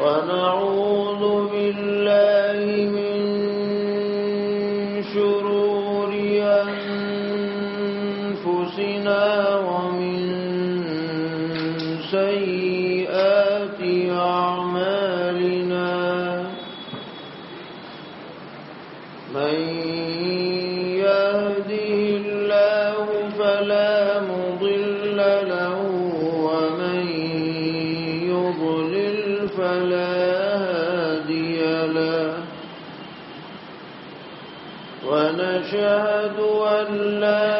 ونعوذ بالله من ونشهد أن لا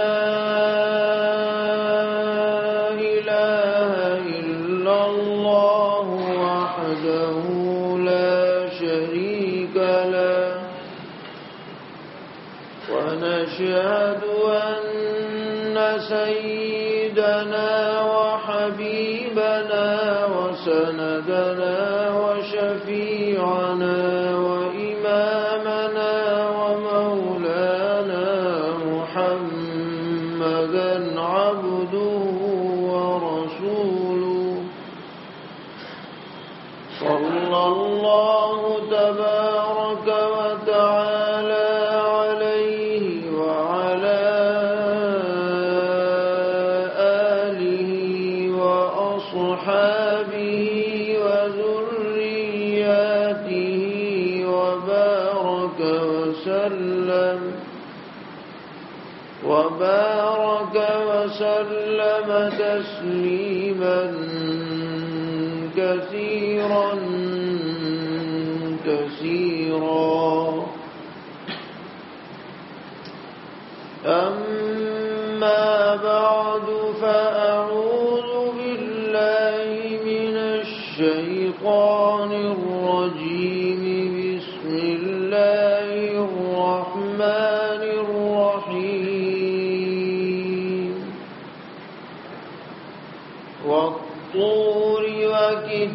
إله إلا الله وحده لا شريك له. ونشهد أن سيدنا وحبيبنا وسندنا وشفيعنا تسليما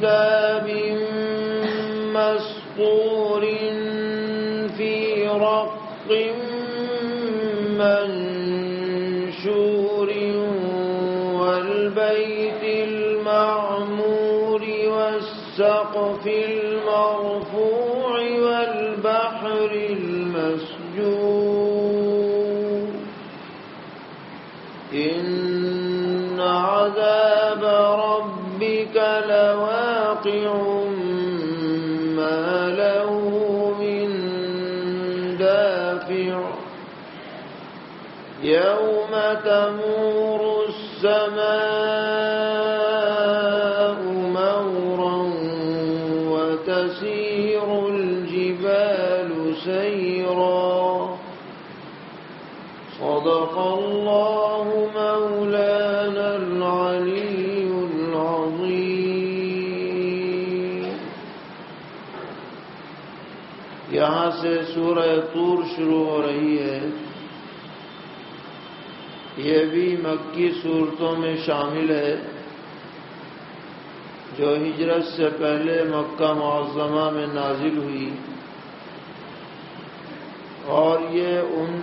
وكتاب صدق الله مولانا العلي العظيم. یہاں سے سورہ طور شروع ہو رہی ہے. یہ بھی مکی صورتوں میں شامل ہے جو ہجرت سے پہلے مکہ معظمہ میں نازل ہوئی اور یہ ان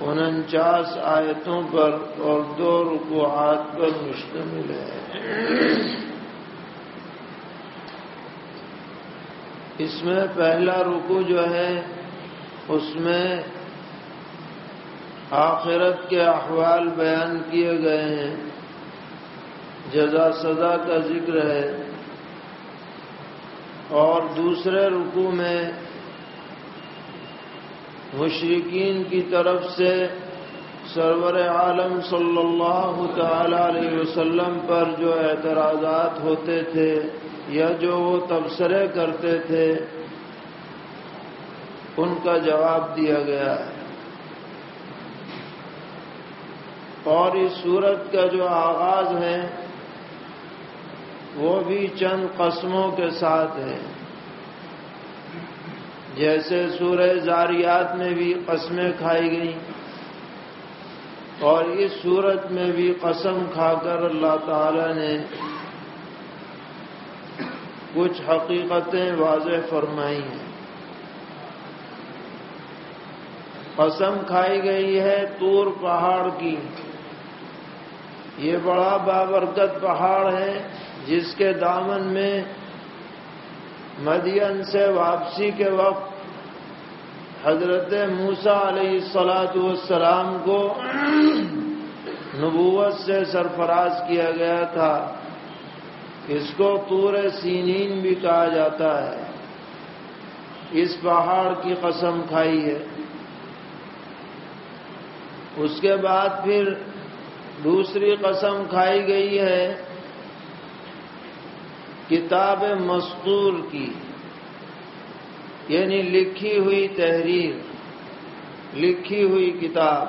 انچاس آیتوں پر اور دو رکوعات پر مشتمل ہے۔ اس میں پہلا رکو جو ہے، اس میں آخرت کے احوال بیان کیے گئے ہیں۔ جزا سزا کا ذکر ہے۔ اور دوسرے رکو میں مشرقین کی طرف سے سرور عالم صلی اللہ تعالی علیہ وسلم پر جو اعتراضات ہوتے تھے یا جو وہ تبصرے کرتے تھے، ان کا جواب دیا گیا۔ ہے اور اس صورت کا جو آغاز ہے، وہ بھی چند قسموں کے ساتھ ہے۔ جیسے سورہ زاریات میں بھی قسمیں کھائی گئیں اور اس صورت میں بھی قسم کھا کر اللہ تعالی نے کچھ حقیقتیں واضح فرمائی ہیں۔ قسم کھائی گئی ہے تور پہاڑ کی۔ یہ بڑا بابرکت پہاڑ ہے جس کے دامن میں مدین سے واپسی کے وقت حضرت موسا علیہ السلاۃ والسلام کو نبوت سے سرفراز کیا گیا تھا اس کو تور سینین بھی کہا جاتا ہے۔ اس پہاڑ کی قسم کھائی ہے۔ اس کے بعد پھر دوسری قسم کھائی گئی ہے۔ کتاب مستور کی یعنی لکھی ہوئی تحریر، لکھی ہوئی کتاب۔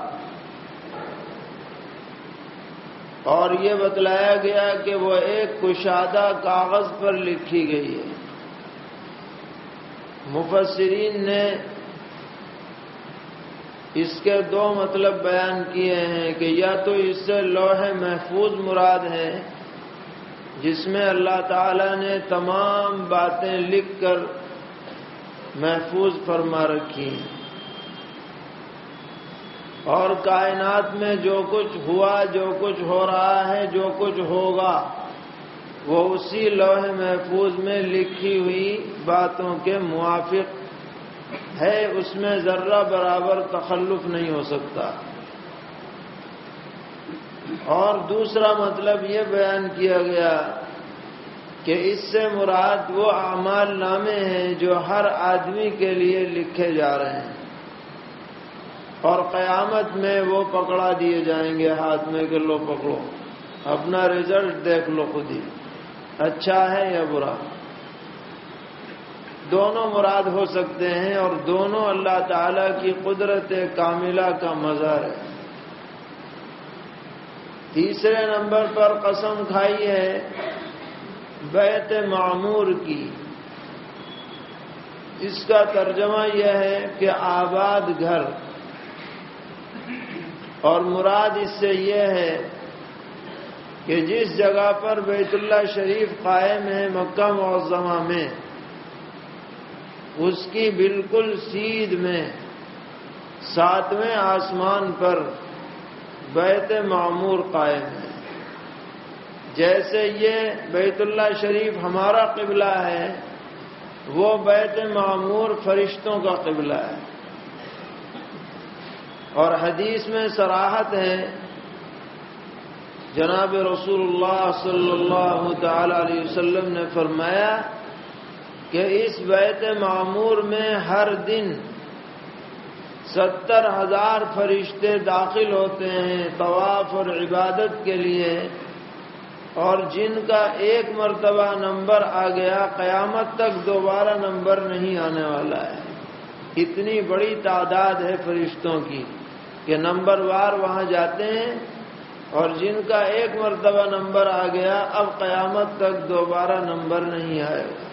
اور یہ بتلایا گیا کہ وہ ایک کشادہ کاغذ پر لکھی گئی ہے۔ مفسرین نے اس کے دو مطلب بیان کیے ہیں کہ یا تو اس سے لوح محفوظ مراد ہے جس میں اللہ تعالی نے تمام باتیں لکھ کر محفوظ فرما رکھی اور کائنات میں جو کچھ ہوا، جو کچھ ہو رہا ہے، جو کچھ ہوگا، وہ اسی لوح محفوظ میں لکھی ہوئی باتوں کے موافق ہے۔ اس میں ذرہ برابر تخلف نہیں ہو سکتا۔ اور دوسرا مطلب یہ بیان کیا گیا کہ اس سے مراد وہ اعمال نامے ہیں جو ہر آدمی کے لیے لکھے جا رہے ہیں۔ اور قیامت میں وہ پکڑا دیے جائیں گے، ہاتھ میں کہ لو پکڑو، اپنا رزلٹ دیکھ لو خود ہی اچھا ہے یا برا۔ دونوں مراد ہو سکتے ہیں اور دونوں اللہ تعالی کی قدرت کاملہ کا مظہر ہے۔ تیسرے نمبر پر قسم کھائی ہے بیت معمور کی۔ اس کا ترجمہ یہ ہے کہ آباد گھر۔ اور مراد اس سے یہ ہے کہ جس جگہ پر بیت اللہ شریف قائم ہے، مکہ معظمہ میں، اس کی بالکل سیدھ میں، ساتویں آسمان پر بیت معمور قائم ہے۔ جیسے یہ بیت اللہ شریف ہمارا قبلہ ہے، وہ بیت معمور فرشتوں کا قبلہ ہے۔ اور حدیث میں سراحت ہے، جناب رسول اللہ صلی اللہ تعالی علیہ وسلم نے فرمایا کہ اس بیت معمور میں ہر دن ستر ہزار فرشتے داخل ہوتے ہیں طواف اور عبادت کے لیے اور جن کا ایک مرتبہ نمبر آ گیا، قیامت تک دوبارہ نمبر نہیں آنے والا ہے۔ اتنی بڑی تعداد ہے فرشتوں کی کہ نمبر وار وہاں جاتے ہیں اور جن کا ایک مرتبہ نمبر آ گیا، اب قیامت تک دوبارہ نمبر نہیں آئے۔ گا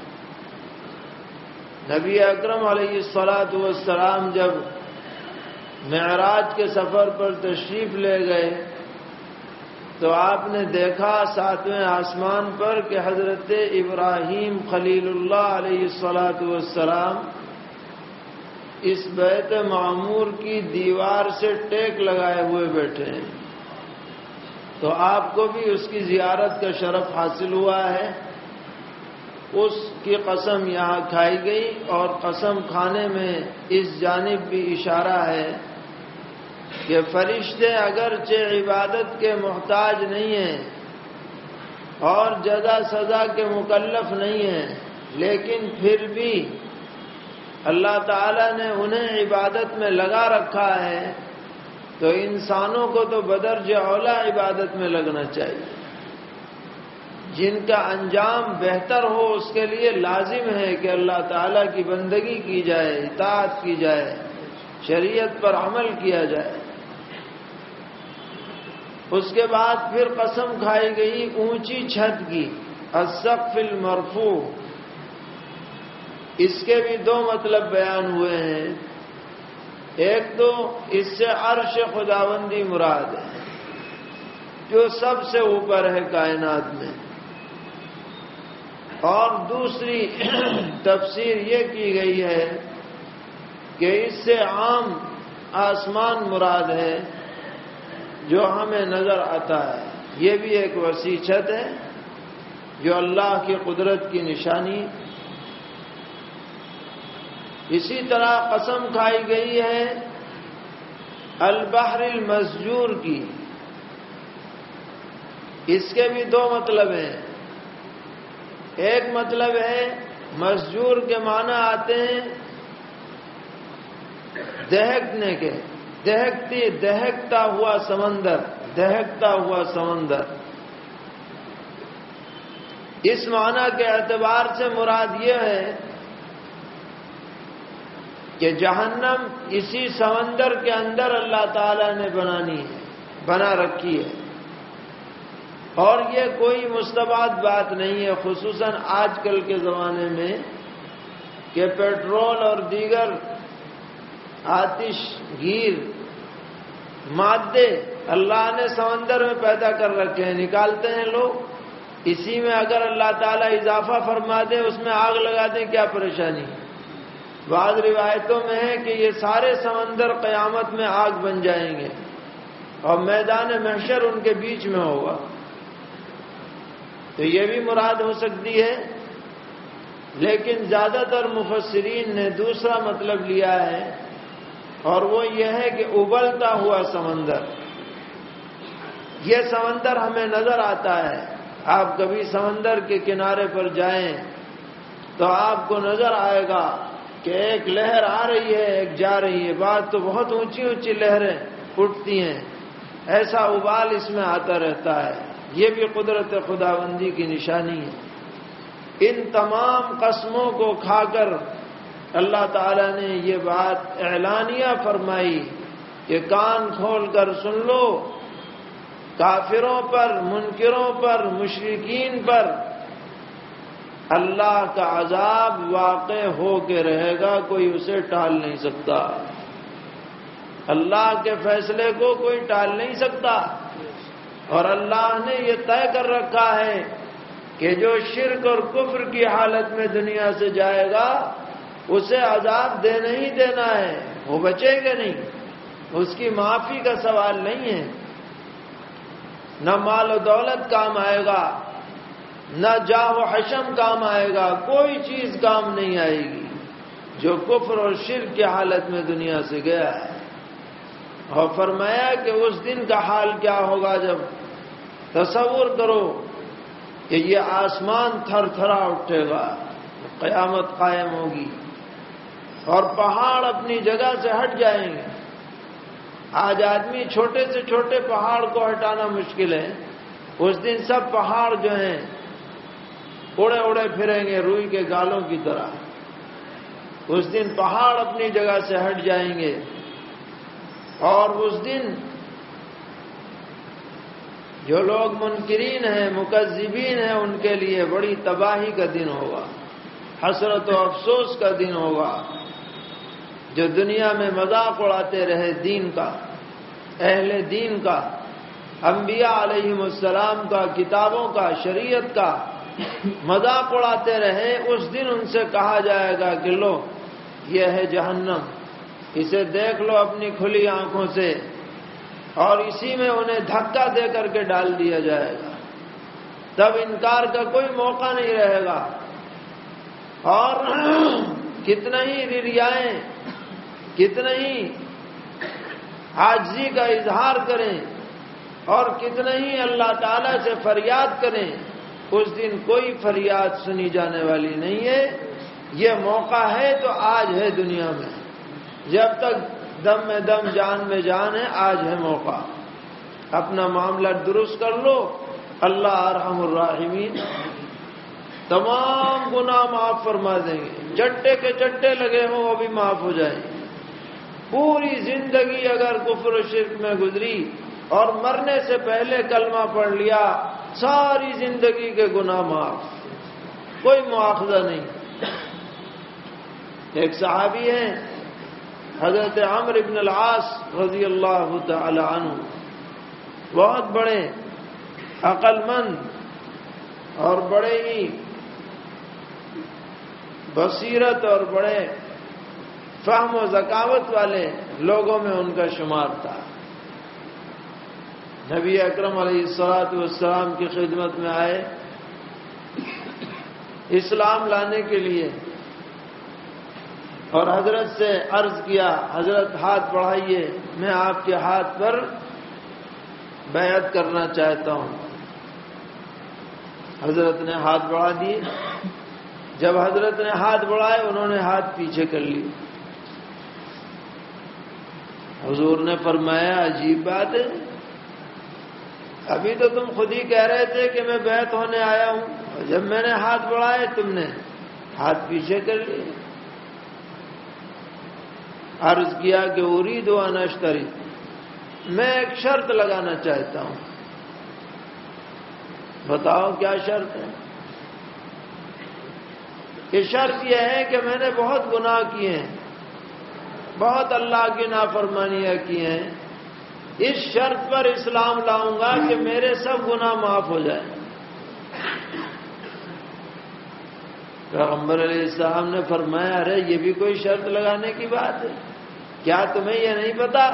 نبی اکرم علیہ السلاۃ والسلام جب معراج کے سفر پر تشریف لے گئے تو آپ نے دیکھا ساتویں آسمان پر کہ حضرت ابراہیم خلیل اللہ علیہ السلاۃ والسلام اس بیت معمور کی دیوار سے ٹیک لگائے ہوئے بیٹھے ہیں۔ تو آپ کو بھی اس کی زیارت کا شرف حاصل ہوا ہے۔ اس کی قسم یہاں کھائی گئی اور قسم کھانے میں اس جانب بھی اشارہ ہے۔ کہ فرشتے اگرچہ عبادت کے محتاج نہیں ہیں اور جزا سزا کے مکلف نہیں ہیں، لیکن پھر بھی اللہ تعالی نے انہیں عبادت میں لگا رکھا ہے، تو انسانوں کو تو بدرج اولا عبادت میں لگنا چاہیے۔ جن کا انجام بہتر ہو، اس کے لیے لازم ہے کہ اللہ تعالی کی بندگی کی جائے، اطاعت کی جائے، شریعت پر عمل کیا جائے۔ اس کے بعد پھر قسم کھائی گئی اونچی چھت کی، السقف المرفوع۔ اس کے بھی دو مطلب بیان ہوئے ہیں۔ ایک تو اس سے عرش خداوندی مراد ہے، جو سب سے اوپر ہے کائنات میں۔ اور دوسری تفسیر یہ کی گئی ہے کہ اس سے عام آسمان مراد ہے۔ جو ہمیں نظر آتا ہے۔ یہ بھی ایک وسیع چھت ہے جو اللہ کی قدرت کی نشانی۔ اسی طرح قسم کھائی گئی ہے البحر المسجور کی۔ اس کے بھی دو مطلب ہیں۔ ایک مطلب ہے مسجور کے معنی آتے ہیں دہکنے کے۔ دہکتی دہکتا ہوا سمندر، دہکتا ہوا سمندر۔ اس معنی کے اعتبار سے مراد یہ ہے کہ جہنم اسی سمندر کے اندر اللہ تعالی نے بنانی ہے، بنا رکھی ہے۔ اور یہ کوئی مستباد بات نہیں ہے، خصوصاً آج کل کے زمانے میں کہ پیٹرول اور دیگر آتش، گیر، مادے اللہ نے سمندر میں پیدا کر رکھے ہیں۔ نکالتے ہیں لوگ۔ اسی میں اگر اللہ تعالیٰ اضافہ فرما دے، اس میں آگ لگا دیں، کیا پریشانی؟ بعض روایتوں میں ہے کہ یہ سارے سمندر قیامت میں آگ بن جائیں گے۔ اور میدان محشر ان کے بیچ میں ہوگا۔ تو یہ بھی مراد ہو سکتی ہے۔ لیکن زیادہ تر مفسرین نے دوسرا مطلب لیا ہے۔ اور وہ یہ ہے کہ ابلتا ہوا سمندر۔ یہ سمندر ہمیں نظر آتا ہے۔ آپ کبھی سمندر کے کنارے پر جائیں تو آپ کو نظر آئے گا کہ ایک لہر آ رہی ہے، ایک جا رہی ہے۔ بات تو بہت اونچی اونچی لہریں اٹھتی ہیں۔ ایسا ابال اس میں آتا رہتا ہے۔ یہ بھی قدرت خداوندی کی نشانی ہے۔ ان تمام قسموں کو کھا کر اللہ تعالی نے یہ بات اعلانیہ فرمائی کہ کان کھول کر سن لو، کافروں پر، منکروں پر مشرقین پر اللہ کا عذاب واقع ہو کے رہے گا، کوئی اسے ٹال نہیں سکتا۔ اللہ کے فیصلے کو کوئی ٹال نہیں سکتا۔ اور اللہ نے یہ طے کر رکھا ہے کہ جو شرک اور کفر کی حالت میں دنیا سے جائے گا اسے عذاب دینا ہی دینا ہے، وہ بچے گا نہیں۔ اس کی معافی کا سوال نہیں ہے۔ نہ مال و دولت کام آئے گا، نہ جاہ و حشم کام آئے گا، کوئی چیز کام نہیں آئے گی۔ جو کفر اور شرک کی حالت میں دنیا سے گیا ہے۔ اور فرمایا کہ اس دن کا حال کیا ہوگا جب تصور کرو کہ یہ آسمان تھر تھرا اٹھے گا، قیامت قائم ہوگی۔ اور پہاڑ اپنی جگہ سے ہٹ جائیں گے۔ آج آدمی چھوٹے سے چھوٹے پہاڑ کو ہٹانا مشکل ہے۔ اس دن سب پہاڑ جو ہیں اڑے اڑے پھریں گے روئی کے گالوں کی طرح۔ اس دن پہاڑ اپنی جگہ سے ہٹ جائیں گے۔ اور اس دن جو لوگ منکرین ہیں، مکذبین ہیں، ان کے لیے بڑی تباہی کا دن ہوگا۔ حسرت و افسوس کا دن ہوگا۔ جو دنیا میں مذاق اڑاتے رہے دین کا، اہل دین کا، انبیاء علیہ السلام کا، کتابوں کا، شریعت کا مذاق اڑاتے رہے، اس دن ان سے کہا جائے گا کہ لو، یہ ہے جہنم، اسے دیکھ لو اپنی کھلی آنکھوں سے، اور اسی میں انہیں دھکا دے کر کے ڈال دیا جائے گا۔ تب انکار کا کوئی موقع نہیں رہے گا۔ اور کتنا ہی ریائیں کتنا ہی حاجی کا اظہار کریں اور کتنا ہی اللہ تعالی سے فریاد کریں، اس دن کوئی فریاد سنی جانے والی نہیں ہے۔ یہ موقع ہے تو آج ہے دنیا میں۔ جب تک دم میں دم، جان میں جان ہے، آج ہے موقع۔ اپنا معاملہ درست کر لو۔ اللہ ارحم الراحمین۔ تمام گناہ معاف فرما دیں گے۔ چٹے کے چٹے لگے ہوں، وہ بھی معاف ہو جائیں۔ گے پوری زندگی اگر کفر و شرک میں گزری اور مرنے سے پہلے کلمہ پڑھ لیا، ساری زندگی کے گناہ معاف۔ کوئی مواخذہ نہیں۔ ایک صحابی ہیں، حضرت عمر ابن العاص رضی اللہ تعالی عنہ۔ بہت بڑے عقل مند اور بڑے ہی بصیرت اور بڑے فہم و ذکاوت والے لوگوں میں ان کا شمار تھا۔ نبی اکرم علیہ السلاط والسلام کی خدمت میں آئے۔ اسلام لانے کے لیے اور حضرت سے عرض کیا، حضرت ہاتھ بڑھائیے، میں آپ کے ہاتھ پر بیعت کرنا چاہتا ہوں۔ حضرت نے ہاتھ بڑھا دیے۔ جب حضرت نے ہاتھ بڑھائے، انہوں نے ہاتھ پیچھے کر لی حضور نے فرمایا، عجیب بات ہے۔ ابھی تو تم خود ہی کہہ رہے تھے کہ میں بیت ہونے آیا ہوں۔ جب میں نے ہاتھ بڑھائے تم نے ہاتھ پیچھے کر لیے۔ عرض کیا کہ اری دو انشتری میں ایک شرط لگانا چاہتا ہوں۔ بتاؤ کیا شرط ہے؟ یہ شرط یہ ہے کہ میں نے بہت گناہ کیے ہیں۔ بہت اللہ کی نافرمانیاں کی ہیں۔ اس شرط پر اسلام لاؤں گا کہ میرے سب گناہ معاف ہو جائیں۔ پیغمبر علیہ السلام نے فرمایا، ارے، یہ بھی کوئی شرط لگانے کی بات ہے۔ کیا تمہیں یہ نہیں پتا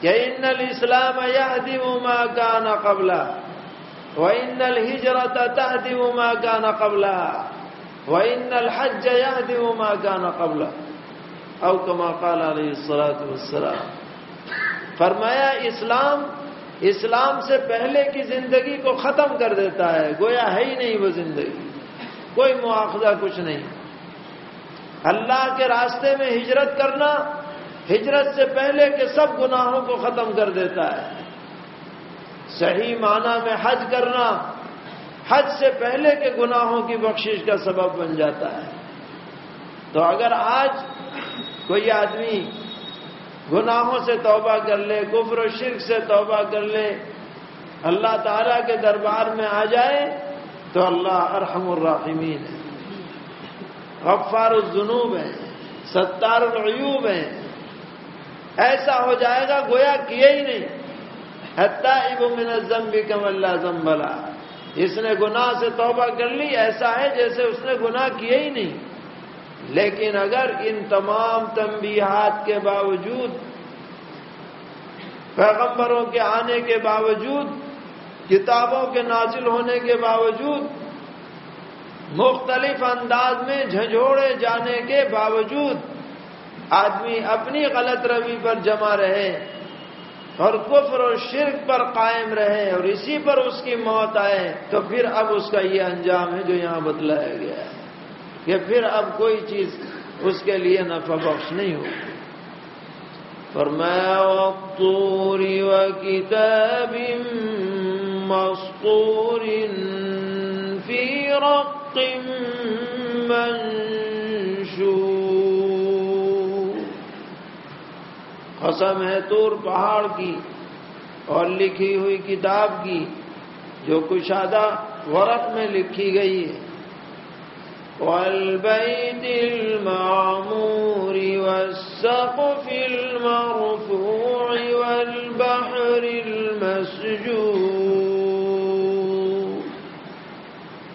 کہ ان الاسلام یہدم ما کان قبلہ وان الحجرت تهدم ما كان قبلها وان الحج يهدم ما كان قبلها او كما قال عليه الصلاه والسلام۔ فرمایا، اسلام اسلام سے پہلے کی زندگی کو ختم کر دیتا ہے، گویا ہے ہی نہیں وہ زندگی۔ کوئی مواخذہ کچھ نہیں۔ اللہ کے راستے میں ہجرت کرنا ہجرت سے پہلے کے سب گناہوں کو ختم کر دیتا ہے۔ صحیح معنی میں حج کرنا حج سے پہلے کے گناہوں کی بخشش کا سبب بن جاتا ہے۔ تو اگر آج کوئی آدمی گناہوں سے توبہ کر لے، کفر و شرک سے توبہ کر لے، اللہ تعالیٰ کے دربار میں آ جائے تو اللہ ارحم الراحمین ہے۔ غفار الجنوب ہیں ستار العیوب ہیں ایسا ہو جائے گا گویا کیے ہی نہیں۔ حتیٰ اب منظم بھی کم اللہ زمبلا اس نے گناہ سے توبہ کر لی، ایسا ہے جیسے اس نے گناہ کیے ہی نہیں۔ لیکن اگر ان تمام تنبیہات کے باوجود، پیغمبروں کے آنے کے باوجود، کتابوں کے نازل ہونے کے باوجود، مختلف انداز میں جھنجھوڑے جانے کے باوجود آدمی اپنی غلط روی پر جمع رہے اور کفر اور شرک پر قائم رہے اور اسی پر اس کی موت آئے، تو پھر اب اس کا یہ انجام ہے جو یہاں بتلایا گیا ہے۔ کہ پھر اب کوئی چیز اس کے لیے نفع بخش نہیں ہو۔ پر میں و کتاب مستور فی رق قسم ہے تور پہاڑ کی اور لکھی ہوئی کتاب کی جو کشادہ ورق میں لکھی گئی ہے۔ والبيت المعمور والسقف المرفوع والبحر المسجور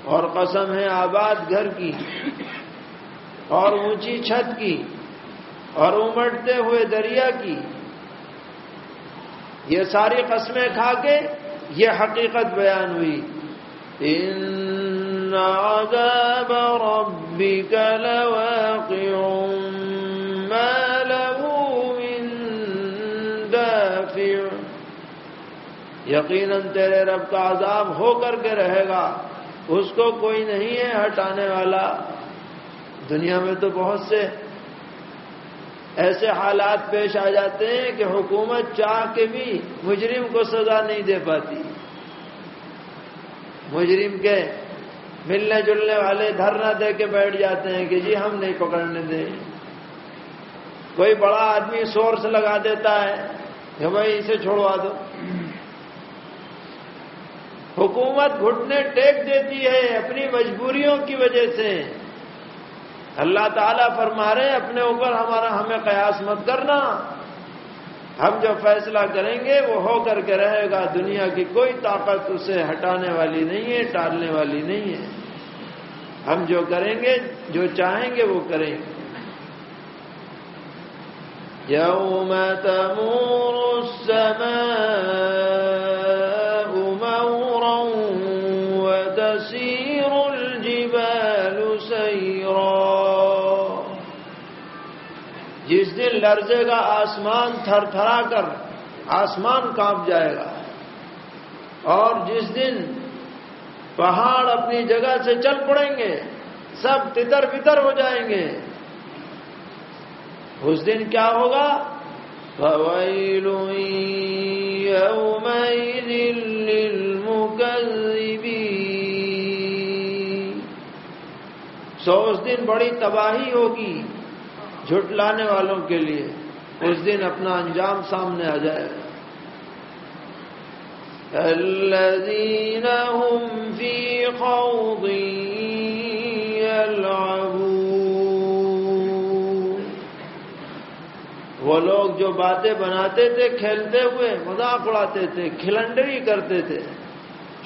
اور قسم ہے آباد گھر کی اور اونچی چھت کی اور امٹتے ہوئے دریا کی یہ ساری قسمیں کھا کے یہ حقیقت بیان ہوئی۔ ان عذاب ربك لواقع ما له من دافع یقیناً تیرے رب کا عذاب ہو کر کے رہے گا۔ اس کو کوئی نہیں ہے ہٹانے والا۔ دنیا میں تو بہت سے ایسے حالات پیش آ جاتے ہیں کہ حکومت چاہ کے بھی مجرم کو سزا نہیں دے پاتی۔ مجرم کے ملنے جلنے والے دھرنا دے کے بیٹھ جاتے ہیں کہ جی ہم نہیں پکڑنے دیں۔ کوئی بڑا آدمی سورس لگا دیتا ہے، کہ بھائی اسے چھوڑوا دو۔ حکومت گھٹنے ٹیک دیتی ہے اپنی مجبوریوں کی وجہ سے۔ اللہ تعالیٰ فرما رہے اپنے اوپر ہمارا ہمیں قیاس مت کرنا۔ ہم جو فیصلہ کریں گے وہ ہو کر کے رہے گا۔ دنیا کی کوئی طاقت اسے ہٹانے والی نہیں ہے، ٹالنے والی نہیں ہے۔ ہم جو کریں گے، جو چاہیں گے وہ کریں گے۔ يوم تمور السماء لرزے گا، آسمان تھر تھرا کر آسمان کانپ جائے گا۔ اور جس دن پہاڑ اپنی جگہ سے چل پڑیں گے، سب تتر بتر ہو جائیں گے۔ اس دن کیا ہوگا؟ فويل سو اس دن بڑی تباہی ہوگی۔ جھٹلانے والوں کے لیے اس دن اپنا انجام سامنے آ جائے۔ گا الذين هم في خوض يلعبون وہ لوگ جو باتیں بناتے تھے، کھیلتے ہوئے مذاق اڑاتے تھے، کھلنڈری کرتے تھے،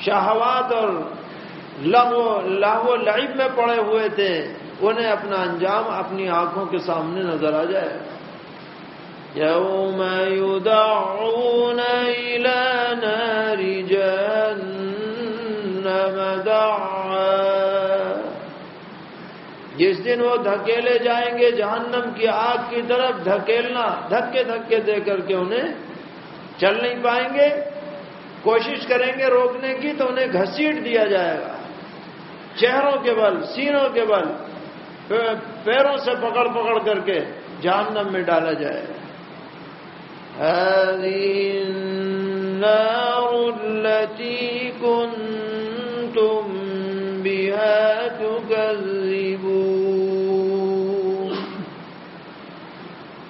شہوات اور لغو لاہو لعب میں پڑے ہوئے تھے۔ انہیں اپنا انجام اپنی آنکھوں کے سامنے نظر آ جائے۔ يوم يدعون إلى نار جهنم دعا۔ جس دن وہ دھکیلے جائیں گے جہنم کی آگ کی طرف دھکیلنا، دھکے دھکے دے کر کے انہیں چل نہیں پائیں گے۔ کوشش کریں گے روکنے کی تو انہیں گھسیٹ دیا جائے گا۔ چہروں کے بل، سینوں کے بل پیروں سے پکڑ پکڑ کر کے جہنم میں ڈالا جائے۔ التي كنتم بها تكذبون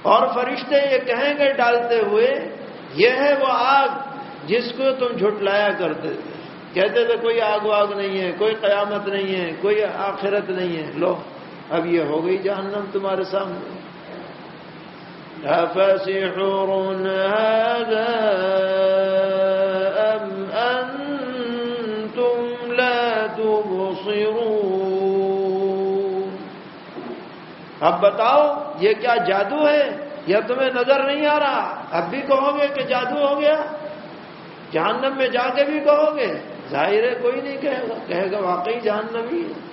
اور فرشتے یہ کہیں گے ڈالتے ہوئے، یہ ہے وہ آگ جس کو تم جھٹلایا کرتے تھے۔ کہتے تھے، کوئی آگ واگ نہیں ہے، کوئی قیامت نہیں ہے، کوئی آخرت نہیں ہے۔ لو اب یہ ہو گئی جہنم تمہارے سامنے۔ أفسحر هذا أم أنتم لا تبصرون۔ اب بتاؤ، یہ کیا جادو ہے؟ یا تمہیں نظر نہیں آ رہا؟ اب بھی کہو گے کہ جادو ہو گیا۔ جہنم میں جا کے بھی کہو گے۔ ظاہر ہے کوئی نہیں کہے گا کہے گا واقعی جہنمی ہے۔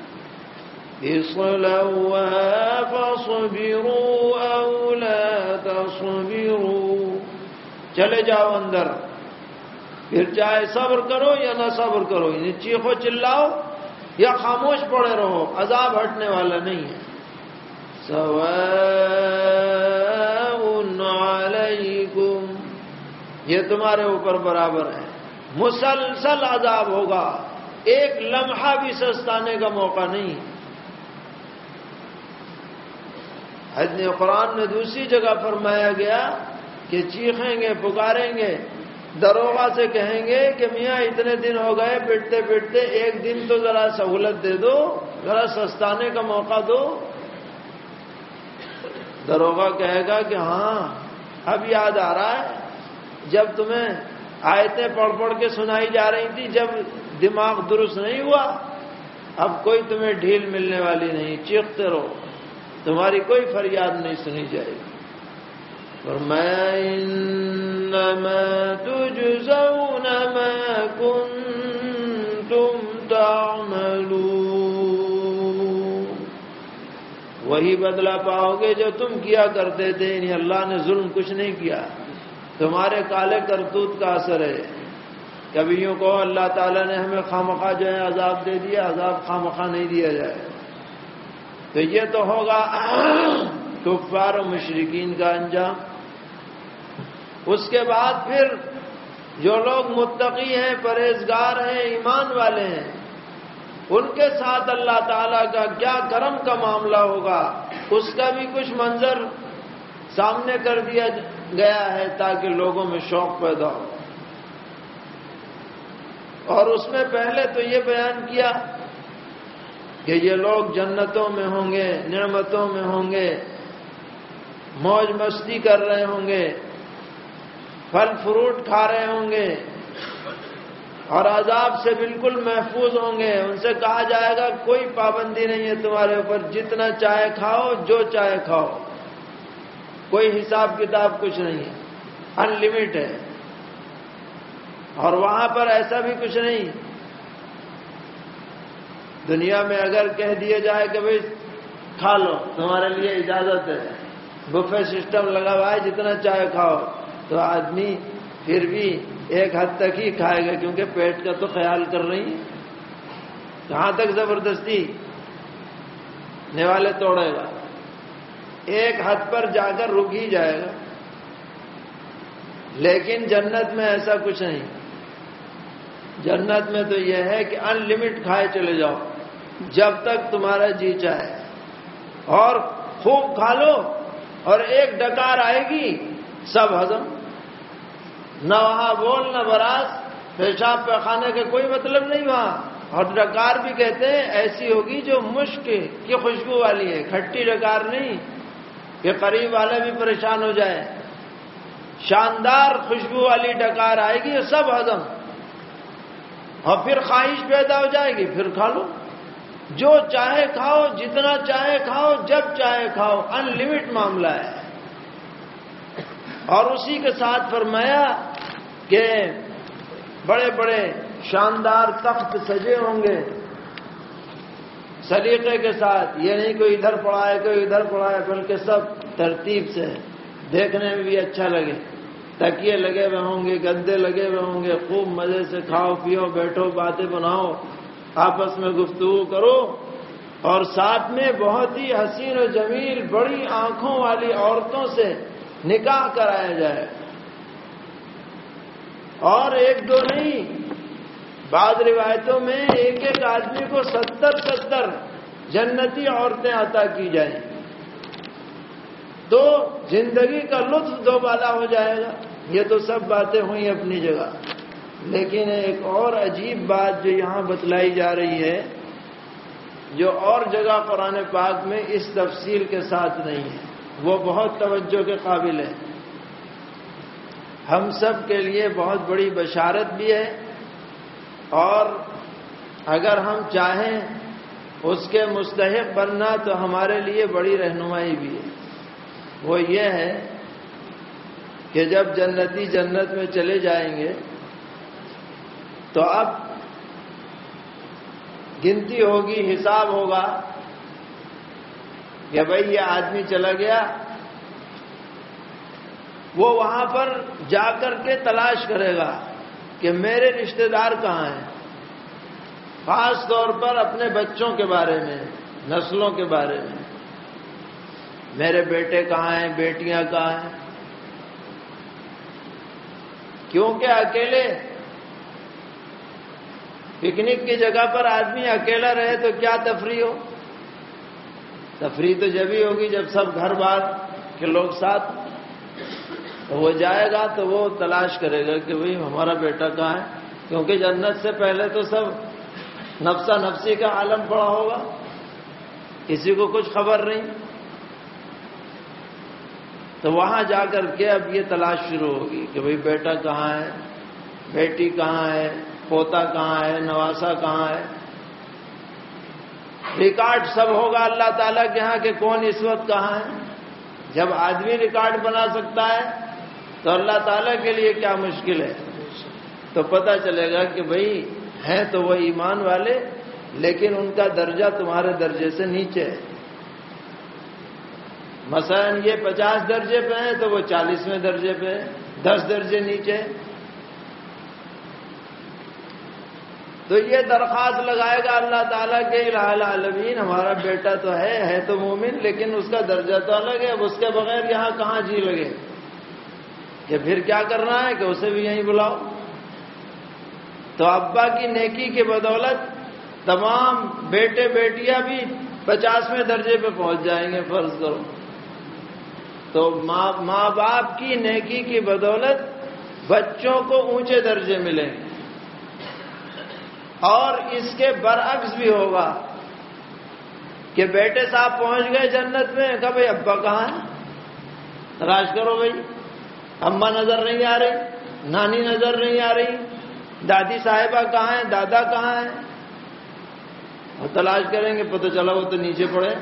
اصلوها فصبروا او لا تصبروا چلے جاؤ اندر پھر چاہے صبر کرو یا نہ صبر کرو یعنی چیخو چلاؤ یا خاموش پڑے رہو، عذاب ہٹنے والا نہیں ہے۔ سواء علیکم، یہ تمہارے اوپر برابر ہے۔ مسلسل عذاب ہوگا، ایک لمحہ بھی سستانے کا موقع نہیں۔ حج قرآن میں دوسری جگہ فرمایا گیا کہ چیخیں گے، پکاریں گے۔ دروگا سے کہیں گے کہ میاں اتنے دن ہو گئے پٹتے پٹتے ایک دن تو ذرا سہولت دے دو، ذرا سستانے کا موقع دو۔ دروگا کہے گا کہ ہاں اب یاد آ رہا ہے، جب تمہیں آیتیں پڑھ پڑھ کے سنائی جا رہی تھی، جب دماغ درست نہیں ہوا، اب کوئی تمہیں ڈھیل ملنے والی نہیں۔ چیختے رہو۔ تمہاری کوئی فریاد نہیں سنی جائے گی۔ اور میں تجزون ما کنتم تعملون۔ وہی بدلا پاؤ گے جو تم کیا کرتے تھے یعنی اللہ نے ظلم کچھ نہیں کیا۔ تمہارے کالے کرتوت کا اثر ہے۔ کبھی یوں اللہ تعالیٰ نے ہمیں خامخواہ جو ہے عذاب دے دیا، عذاب خامخواہ نہیں دیا جائے۔ تو یہ تو ہوگا کفار و مشرقین کا انجام۔ اس کے بعد پھر جو لوگ متقی ہیں، پرہیزگار ہیں، ایمان والے ہیں، ان کے ساتھ اللہ تعالیٰ کا کیا کرم کا معاملہ ہوگا؟ اس کا بھی کچھ منظر سامنے کر دیا گیا ہے تاکہ لوگوں میں شوق پیدا ہو۔ اور اس میں پہلے تو یہ بیان کیا کہ یہ لوگ جنتوں میں ہوں گے، نعمتوں میں ہوں گے، موج مستی کر رہے ہوں گے، پھل فروٹ کھا رہے ہوں گے، اور عذاب سے بالکل محفوظ ہوں گے۔ ان سے کہا جائے گا، کوئی پابندی نہیں ہے تمہارے اوپر، جتنا چائے کھاؤ، جو چائے کھاؤ۔ کوئی حساب کتاب کچھ نہیں ہے ان لمٹ ہے۔ اور وہاں پر ایسا بھی کچھ نہیں۔ دنیا میں اگر کہہ دیا جائے کہ بھائی کھا لو تمہارے لیے اجازت ہے۔ بفے سسٹم لگا ہوا ہے جتنا چائے کھاؤ۔ تو آدمی پھر بھی ایک حد تک ہی کھائے گا، کیونکہ پیٹ کا تو خیال کر رہی ہے کہاں تک زبردستی؟ نیوالے توڑے گا۔ ایک حد پر جا کر رک ہی جائے گا۔ لیکن جنت میں ایسا کچھ نہیں۔ جنت میں تو یہ ہے کہ ان لمٹ کھائے چلے جاؤ۔ جب تک تمہارا جی چاہے۔ اور خوب کھا لو اور ایک ڈکار آئے گی، سب ہزم نہ وہاں بول، نہ براز پیشاب پیخانے کا کوئی مطلب نہیں وہاں۔ اور ڈکار بھی کہتے ہیں، ایسی ہوگی جو مشک کی خوشبو والی ہے۔ کھٹی ڈکار نہیں کہ قریب والے بھی پریشان ہو جائے شاندار خوشبو والی ڈکار آئے گی سب ہزم اور پھر خواہش پیدا ہو جائے گی، پھر کھا لو۔ جو چاہے کھاؤ، جتنا چاہے کھاؤ، جب چاہے کھاؤ ان لمٹ معاملہ ہے۔ اور اسی کے ساتھ فرمایا کہ بڑے بڑے شاندار تخت سجے ہوں گے۔ سلیقے کے ساتھ، یہ نہیں کوئی ادھر پڑا ہے کوئی ادھر پڑا ہے بلکہ سب ترتیب سے دیکھنے میں بھی اچھا لگے۔ تکیے لگے ہوئے ہوں گے گدے لگے ہوئے ہوں گے۔ خوب مزے سے کھاؤ، پیو، بیٹھو، باتیں بناؤ۔ آپس میں گفتگو کرو اور ساتھ میں بہت ہی حسین و جمیل بڑی آنکھوں والی عورتوں سے نکاح کرایا جائے۔ اور ایک دو نہیں، بعض روایتوں میں ایک ایک آدمی کو ستر ستر جنتی عورتیں عطا کی جائیں۔ تو زندگی کا لطف دو بالا ہو جائے گا۔ یہ تو سب باتیں ہوئی اپنی جگہ۔ لیکن ایک اور عجیب بات جو یہاں بتلائی جا رہی ہے، جو اور جگہ قرآن پاک میں اس تفصیل کے ساتھ نہیں ہے، وہ بہت توجہ کے قابل ہے۔ ہم سب کے لیے بہت بڑی بشارت بھی ہے، اور اگر ہم چاہیں اس کے مستحق بننا تو ہمارے لیے بڑی رہنمائی بھی ہے۔ وہ یہ ہے کہ جب جنتی جنت میں چلے جائیں گے تو اب گنتی ہوگی، حساب ہوگا کہ بھائی یہ آدمی چلا گیا۔ وہ وہاں پر جا کر کے تلاش کرے گا کہ میرے رشتہ دار کہاں ہیں۔ خاص طور پر اپنے بچوں کے بارے میں، نسلوں کے بارے میں۔ میرے بیٹے کہاں ہیں، بیٹیاں کہاں ہیں؟ کیونکہ اکیلے پکنک کی جگہ پر آدمی اکیلا رہے تو کیا تفریح ہو؟ تفریح تو جب ہی ہوگی جب سب گھر بار کے لوگ ساتھ تو وہ جائے گا تو وہ تلاش کرے گا کہ بھئی ہمارا بیٹا کہاں ہے؟ کیونکہ جنت سے پہلے تو سب نفسا نفسی کا عالم پڑا ہوگا۔ کسی کو کچھ خبر نہیں۔ تو وہاں جا کر کے اب یہ تلاش شروع ہوگی کہ بھئی بیٹا کہاں ہے؟ بیٹی کہاں ہے؟ پوتا کہاں ہے، نواسا کہاں ہے؟ ریکارڈ سب ہوگا اللہ تعالیٰ کے ہاں کہ کون اس وقت کہاں ہے؟ جب آدمی ریکارڈ بنا سکتا ہے تو اللہ تعالیٰ کے لیے کیا مشکل ہے؟ تو پتہ چلے گا کہ بھائی ہیں تو وہ ایمان والے، لیکن ان کا درجہ تمہارے درجے سے نیچے ہے۔ مثلا یہ پچاس درجے پہ ہیں تو وہ چالیسویں درجے پہ دس درجے نیچے تو یہ درخواست لگائے گا اللہ تعالیٰ کے العالمین، ہمارا بیٹا تو ہے ہے تو مومن، لیکن اس کا درجہ تو الگ ہے، اب اس کے بغیر یہاں کہاں جی لگے؟ کہ پھر کیا کرنا ہے کہ اسے بھی یہیں بلاؤ؟ تو ابا کی نیکی کی بدولت تمام بیٹے بیٹیاں بھی پچاسویں درجے پہ پہنچ جائیں گے، فرض کرو۔ تو ماں باپ کی نیکی کی بدولت بچوں کو اونچے درجے ملیں۔ گے اور اس کے برعکس بھی ہوگا کہ بیٹے صاحب پہنچ گئے جنت میں کہ بھائی، ابا کہاں ہے تلاش کرو بھائی۔ اما نظر نہیں آ رہی، نانی نظر نہیں آ رہی۔ دادی صاحبہ کہاں ہیں؟ دادا کہاں ہیں؟ اور تلاش کریں گے، پتہ چلا وہ تو نیچے پڑے۔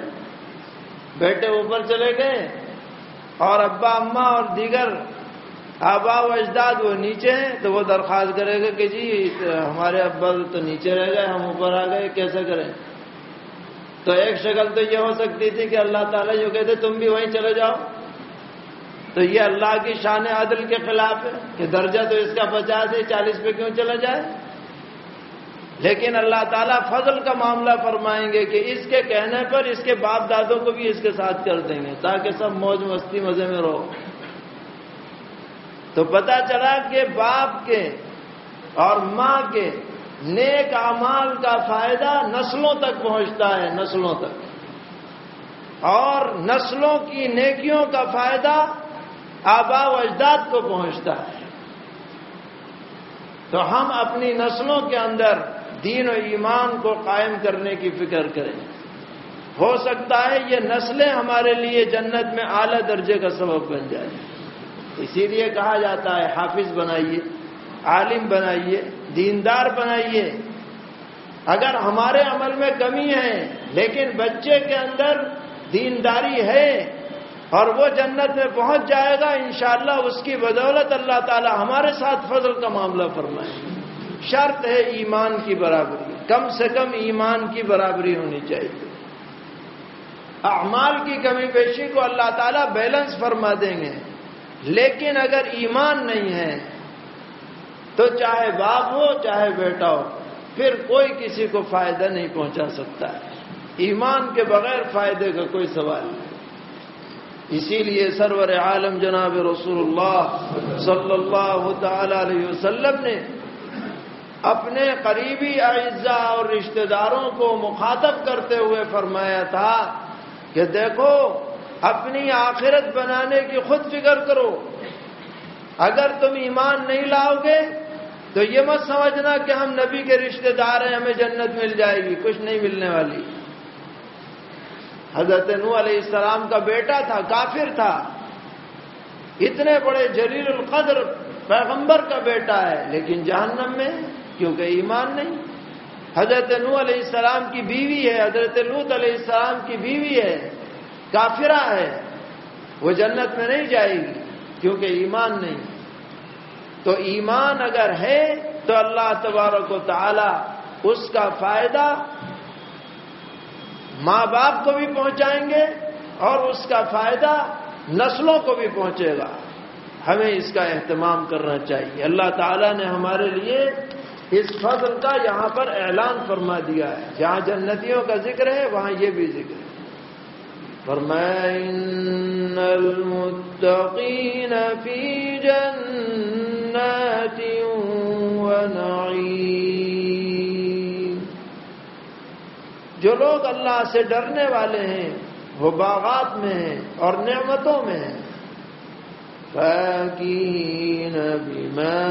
بیٹے اوپر چلے گئے اور ابا اما اور دیگر آبا و اجداد وہ نیچے ہیں، تو وہ درخواست کرے گا کہ جی ہمارے ابا تو نیچے رہ گئے، ہم اوپر آ گئے، کیسے کریں؟ تو ایک شکل تو یہ ہو سکتی تھی کہ اللہ تعالیٰ جو کہتے، تم بھی وہیں چلے جاؤ۔ تو یہ اللہ کی شان عدل کے خلاف ہے کہ درجہ تو اس کا پچاس ہے، چالیس پہ کیوں چلا جائے؟ لیکن اللہ تعالیٰ فضل کا معاملہ فرمائیں گے کہ اس کے کہنے پر، اس کے باپ دادوں کو بھی اس کے ساتھ کر دیں گے، تاکہ سب موج مستی مزے میں رہو۔ تو پتا چلا کہ باپ کے اور ماں کے نیک اعمال کا فائدہ نسلوں تک پہنچتا ہے، نسلوں تک۔ اور نسلوں کی نیکیوں کا فائدہ آبا و اجداد کو پہنچتا ہے۔ تو ہم اپنی نسلوں کے اندر دین و ایمان کو قائم کرنے کی فکر کریں۔ ہو سکتا ہے یہ نسلیں ہمارے لیے جنت میں اعلی درجے کا سبب بن جائے اسی لیے کہا جاتا ہے، حافظ بنائیے، عالم بنائیے، دیندار بنائیے۔ اگر ہمارے عمل میں کمی ہے، لیکن بچے کے اندر دینداری ہے اور وہ جنت میں پہنچ جائے گا، انشاءاللہ اس کی بدولت اللہ تعالی ہمارے ساتھ فضل کا معاملہ فرمائے۔ شرط ہے ایمان کی برابری، کم سے کم ایمان کی برابری ہونی چاہیے۔ اعمال کی کمی بیشی کو اللہ تعالیٰ بیلنس فرما دیں گے۔ لیکن اگر ایمان نہیں ہے، تو چاہے باپ ہو، چاہے بیٹا ہو، پھر کوئی کسی کو فائدہ نہیں پہنچا سکتا۔ ہے ایمان کے بغیر فائدے کا کوئی سوال نہیں۔ اسی لیے سرور عالم جناب رسول اللہ صلی اللہ تعالی علیہ وسلم نے اپنے قریبی اعزا اور رشتہ داروں کو مخاطب کرتے ہوئے فرمایا تھا کہ دیکھو اپنی آخرت بنانے کی خود فکر کرو۔ اگر تم ایمان نہیں لاؤ گے، تو یہ مت سمجھنا کہ ہم نبی کے رشتہ دار ہیں، ہمیں جنت مل جائے گی، کچھ نہیں ملنے والی۔ حضرت نو علیہ السلام کا بیٹا تھا، کافر تھا۔ اتنے بڑے جلیل القدر پیغمبر کا بیٹا ہے، لیکن جہنم میں کیونکہ ایمان نہیں۔ حضرت نو علیہ السلام کی بیوی ہے، حضرت لوت علیہ السلام کی بیوی ہے۔ کافرہ ہے وہ جنت میں نہیں جائے گی، کیونکہ ایمان نہیں۔ تو ایمان اگر ہے، تو اللہ تبارک و تعالی اس کا فائدہ ماں باپ کو بھی پہنچائیں گے اور اس کا فائدہ نسلوں کو بھی پہنچے گا۔ ہمیں اس کا اہتمام کرنا چاہیے۔ اللہ تعالیٰ نے ہمارے لیے اس فضل کا یہاں پر اعلان فرما دیا ہے۔ جہاں جنتیوں کا ذکر ہے، وہاں یہ بھی ذکر ہے۔ المتقین فی جنات ونعیم جو لوگ اللہ سے ڈرنے والے ہیں، وہ باغات میں ہیں اور نعمتوں میں ہیں۔ فاکین بما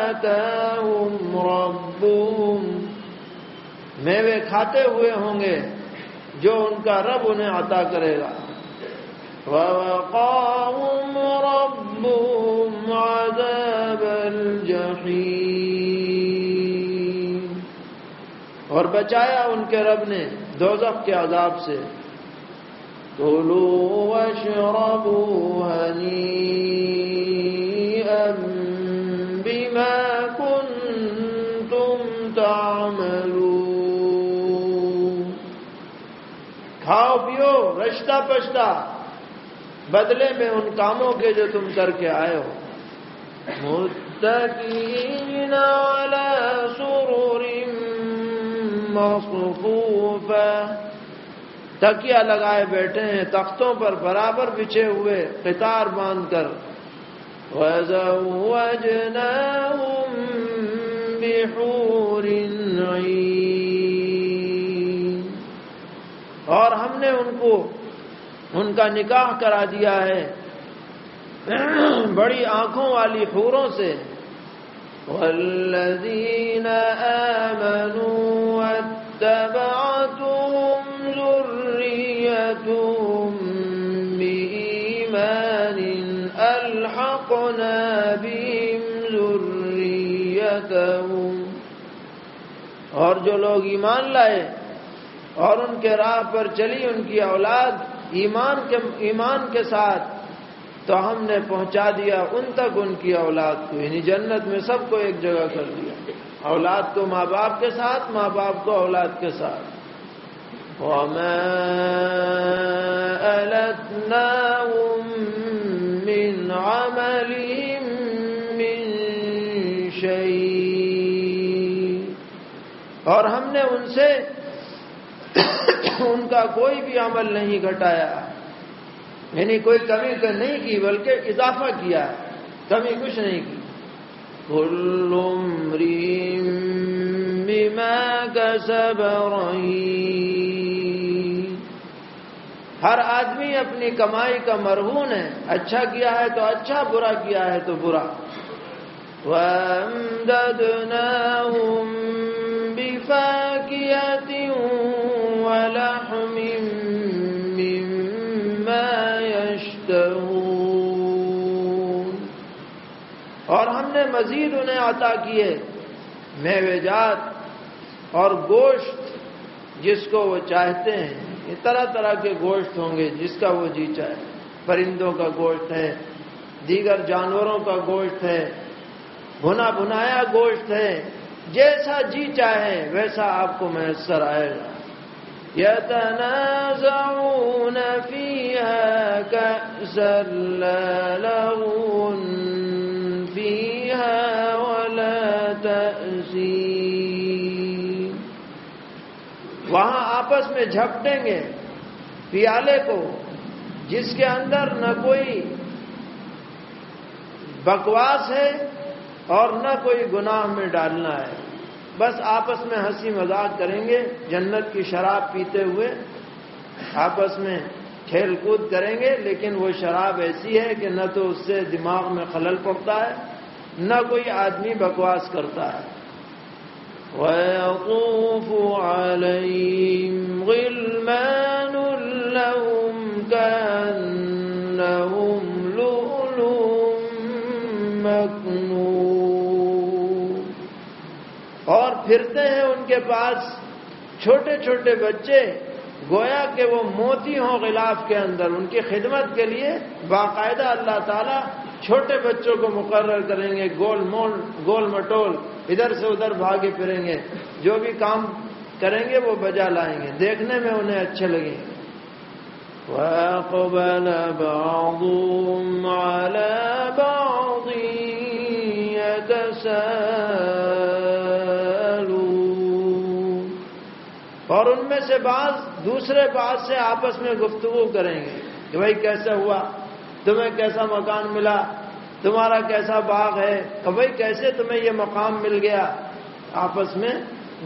آتاهم ربهم۔ میوے کھاتے ہوئے ہوں گے۔ جو ان کا رب انہیں عطا کرے گا۔ وَوَقَاهُمْ رَبُّهُمْ عَذَابَ الْجَحِيمِ۔ اور بچایا ان کے رب نے دوزخ کے عذاب سے۔ كُلُوا وَاشْرَبُوا هَنِيئًا بِمَا كُنْتُمْ تَعْمَلُونَ۔ کھاؤ پیو، رشتہ پشتہ۔ بدلے میں ان کاموں کے جو تم کر کے آئے ہو۔ متقین علی سرور مصفوفہ۔ تکیا لگائے بیٹھے ہیں، تختوں پر برابر بچھے ہوئے، قطار باندھ کر۔ وَزَوَّجْنَاهُمْ بِحُورٍ عِينٍ۔ نے ان کو ان کا نکاح کرا دیا ہے۔ بڑی آنکھوں والی حوروں سے۔ والذین آمنوا واتبعتهم ذریتهم بیمان الحقنا بیم ذریتهم اور جو لوگ ایمان لائے اور ان کے راہ پر چلی ان کی اولاد ایمان کے ایمان کے ساتھ، تو ہم نے پہنچا دیا ان تک ان کی اولاد کو یعنی جنت میں سب کو ایک جگہ کر دیا۔ اولاد کو ماں باپ کے ساتھ، ماں باپ کو اولاد کے ساتھ۔ من اور ہم نے ان سے کا کوئی بھی عمل نہیں گھٹایا۔ یعنی کوئی کمی نہیں کی، بلکہ اضافہ کیا۔ کمی کچھ نہیں کی۔ کل بما كسب رهين ہر آدمی اپنی کمائی کا مرہون ہے۔ اچھا کیا ہے تو اچھا برا کیا ہے تو برا۔ وَأَمْدَدْنَاهُمْ بِفَاكِيَةٍ وَلَحْمٍ مِّمَّا يَشْتَهُونَ۔ اور ہم نے مزید انہیں عطا کیے میوے جات اور گوشت جس کو وہ چاہتے ہیں۔ یہ طرح طرح کے گوشت ہوں گے جس کا وہ جی چاہے۔ پرندوں کا گوشت ہے، دیگر جانوروں کا گوشت ہے، بھنا بنایا گوشت ہے۔ جیسا جی چاہے، ویسا آپ کو میسر آئے گا۔ يتنازعون فيها كأسا لا لغون فيها ولا تأسين وہاں آپس میں جھپٹیں گے پیالے کو، جس کے اندر نہ کوئی بکواس ہے اور نہ کوئی گناہ میں ڈالنا ہے۔ بس آپس میں ہنسی مذاق کریں گے، جنت کی شراب پیتے ہوئے آپس میں کھیل کود کریں گے، لیکن وہ شراب ایسی ہے کہ نہ تو اس سے دماغ میں خلل پڑتا ہے، نہ کوئی آدمی بکواس کرتا ہے۔ وَيَقُوفُ عَلَيْهِمْ غِلْمَانِ پھرتے ہیں ان کے پاس چھوٹے چھوٹے بچے، گویا کہ وہ موتی ہوں غلاف کے اندر۔ ان کی خدمت کے لیے باقاعدہ اللہ تعالیٰ چھوٹے بچوں کو مقرر کریں گے، گول مول، گول مٹول، ادھر سے ادھر بھاگے پھریں گے۔ جو بھی کام کریں گے وہ بجا لائیں گے۔ دیکھنے میں انہیں اچھے لگیں۔ گے وَأَقْبَلَ بَعْضُهُمْ عَلَى بَعْضٍ اور ان میں سے بعض دوسرے بعض سے آپس میں گفتگو کریں گے کہ بھائی کیسا ہوا؟ تمہیں کیسا مکان ملا؟ تمہارا کیسا باغ ہے؟ کہ بھائی کیسے تمہیں یہ مقام مل گیا؟ آپس میں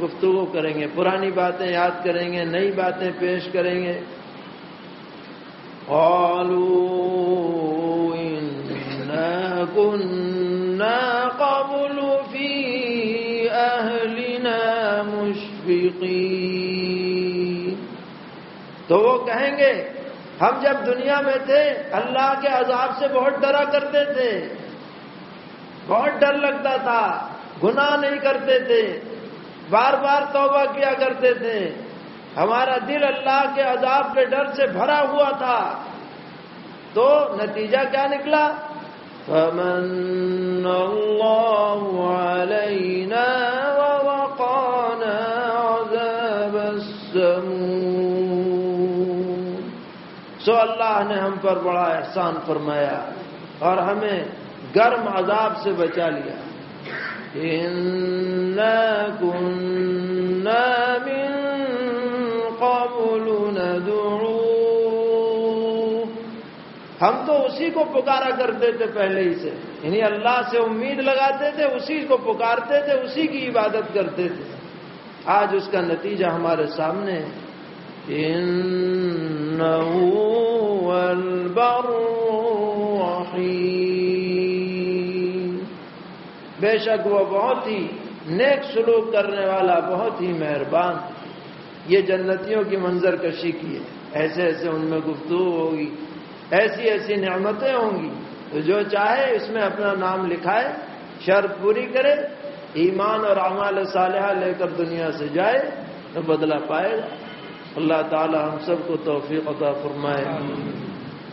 گفتگو کریں گے۔ پرانی باتیں یاد کریں گے، نئی باتیں پیش کریں گے۔ قبل في أهلنا مشفقين تو وہ کہیں گے، ہم جب دنیا میں تھے، اللہ کے عذاب سے بہت ڈرا کرتے تھے۔ بہت ڈر لگتا تھا، گناہ نہیں کرتے تھے۔ بار بار توبہ کیا کرتے تھے۔ ہمارا دل اللہ کے عذاب کے ڈر سے بھرا ہوا تھا۔ تو نتیجہ کیا نکلا؟ فمن عذاب سو اللہ نے ہم پر بڑا احسان فرمایا اور ہمیں گرم عذاب سے بچا لیا۔ قبل ہم تو اسی کو پکارا کرتے تھے پہلے ہی سے۔ یعنی اللہ سے امید لگاتے تھے، اسی کو پکارتے تھے، اسی کی عبادت کرتے تھے۔ آج اس کا نتیجہ ہمارے سامنے ہے۔ بے شک وہ بہت ہی نیک سلوک کرنے والا، بہت ہی مہربان، یہ جنتیوں کی منظر کشی کی ہے۔ ایسے ایسے ان میں گفتگو ہوگی، ایسی ایسی نعمتیں ہوں گی۔ تو جو چاہے اس میں اپنا نام لکھائے، شرط پوری کرے، ایمان اور اعمال صالحہ لے کر دنیا سے جائے، تو بدلہ پائے گا۔ اللہ تعالی ہم سب کو توفیق عطا فرمائے۔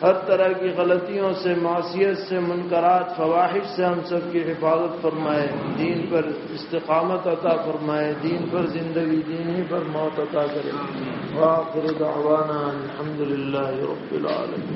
ہر طرح کی غلطیوں سے معاشیت سے، منکرات فواہش سے ہم سب کی حفاظت فرمائے۔ دین پر استقامت عطا فرمائے۔ دین پر زندگی دین ہی پر موت عطا کرے۔ واخر دعوانا الحمد للہ رب العالمین۔